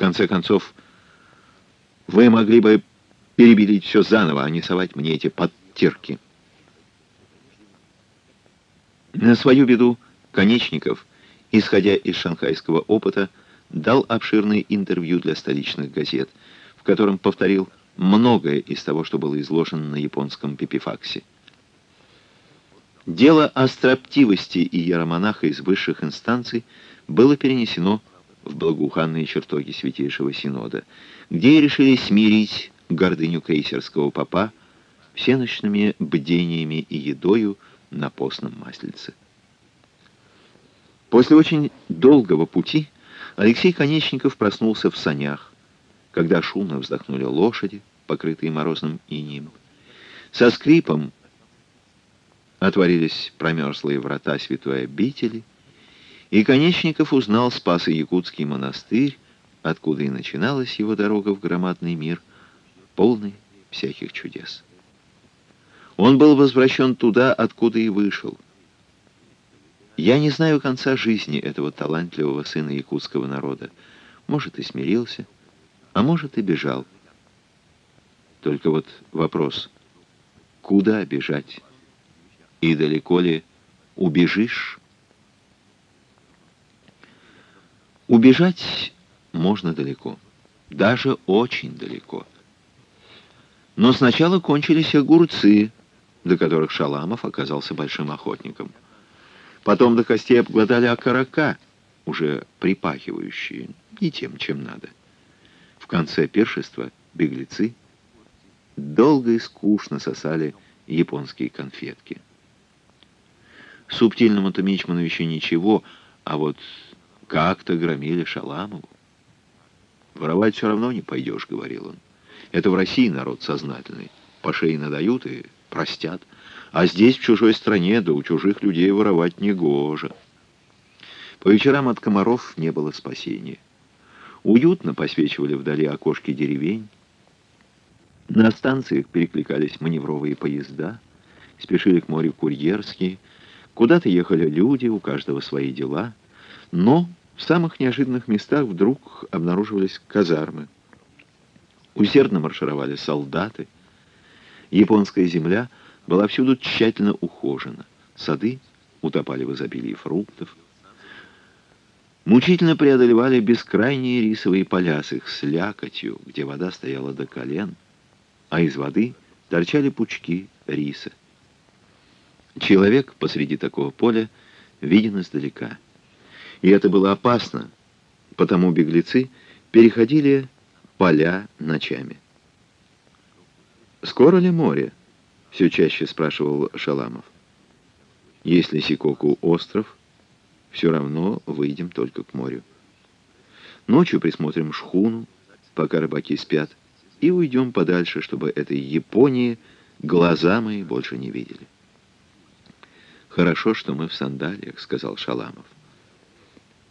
конце концов, вы могли бы перебелить все заново, а не совать мне эти подтирки. На свою беду Конечников, исходя из шанхайского опыта, дал обширное интервью для столичных газет, в котором повторил многое из того, что было изложено на японском пипифаксе. Дело о строптивости иеромонаха из высших инстанций было перенесено в благоуханные чертоги Святейшего Синода, где и решили смирить гордыню крейсерского попа всеночными бдениями и едою на постном маслице. После очень долгого пути Алексей Конечников проснулся в санях, когда шумно вздохнули лошади, покрытые морозным инием. Со скрипом отворились промерзлые врата святой обители, и Конечников узнал Спасо-Якутский монастырь, откуда и начиналась его дорога в громадный мир, полный всяких чудес. Он был возвращен туда, откуда и вышел. Я не знаю конца жизни этого талантливого сына якутского народа. Может, и смирился, а может, и бежал. Только вот вопрос, куда бежать? И далеко ли убежишь? Убежать можно далеко, даже очень далеко. Но сначала кончились огурцы, до которых Шаламов оказался большим охотником. Потом до костей обглодали окорока, уже припахивающие, не тем, чем надо. В конце пиршества беглецы долго и скучно сосали японские конфетки. Субтильному-то еще ничего, а вот как-то громили Шаламову. «Воровать все равно не пойдешь», — говорил он. «Это в России народ сознательный. По шее надают и простят. А здесь, в чужой стране, да у чужих людей воровать не гоже». По вечерам от комаров не было спасения. Уютно посвечивали вдали окошки деревень. На станциях перекликались маневровые поезда, спешили к морю курьерские, куда-то ехали люди, у каждого свои дела, но в самых неожиданных местах вдруг обнаруживались казармы. Усердно маршировали солдаты. Японская земля была всюду тщательно ухожена. Сады утопали в изобилии фруктов. Мучительно преодолевали бескрайние рисовые поля с их слякотью, где вода стояла до колен, а из воды торчали пучки риса. Человек посреди такого поля виден издалека — и это было опасно, потому беглецы переходили поля ночами. «Скоро ли море?» — все чаще спрашивал Шаламов. «Если Сикоку остров, все равно выйдем только к морю. Ночью присмотрим шхуну, пока рыбаки спят, и уйдем подальше, чтобы этой Японии глаза мои больше не видели». «Хорошо, что мы в сандалиях», — сказал Шаламов.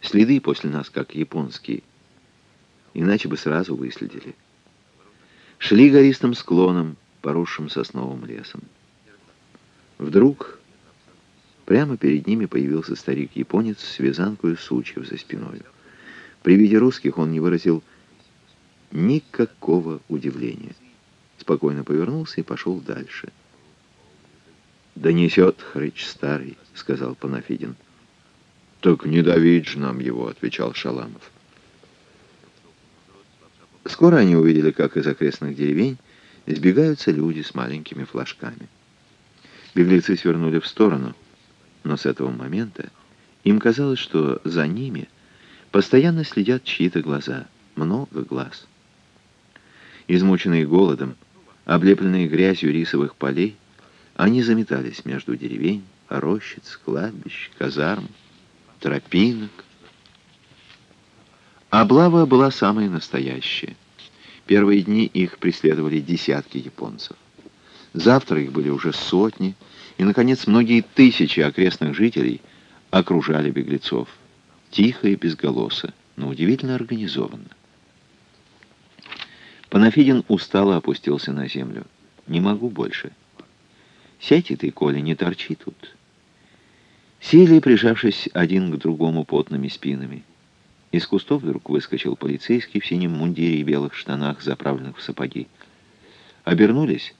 Следы после нас, как японские. Иначе бы сразу выследили. Шли гористым склоном, поросшим сосновым лесом. Вдруг прямо перед ними появился старик-японец с вязанкой сучьев за спиной. При виде русских он не выразил никакого удивления. Спокойно повернулся и пошел дальше. «Да несет хрыч старый», — сказал Панафидин. «Так не давить же нам его», — отвечал Шаламов. Скоро они увидели, как из окрестных деревень избегаются люди с маленькими флажками. Беглецы свернули в сторону, но с этого момента им казалось, что за ними постоянно следят чьи-то глаза, много глаз. Измученные голодом, облепленные грязью рисовых полей, они заметались между деревень, рощиц, кладбищ, казарм, тропинок. Облава была самая настоящая. Первые дни их преследовали десятки японцев. Завтра их были уже сотни, и, наконец, многие тысячи окрестных жителей окружали беглецов. Тихо и безголосо, но удивительно организованно. Панафидин устало опустился на землю. «Не могу больше. Сядьте ты, Коля, не торчи тут». Сели, прижавшись один к другому потными спинами. Из кустов вдруг выскочил полицейский в синем мундире и белых штанах, заправленных в сапоги. Обернулись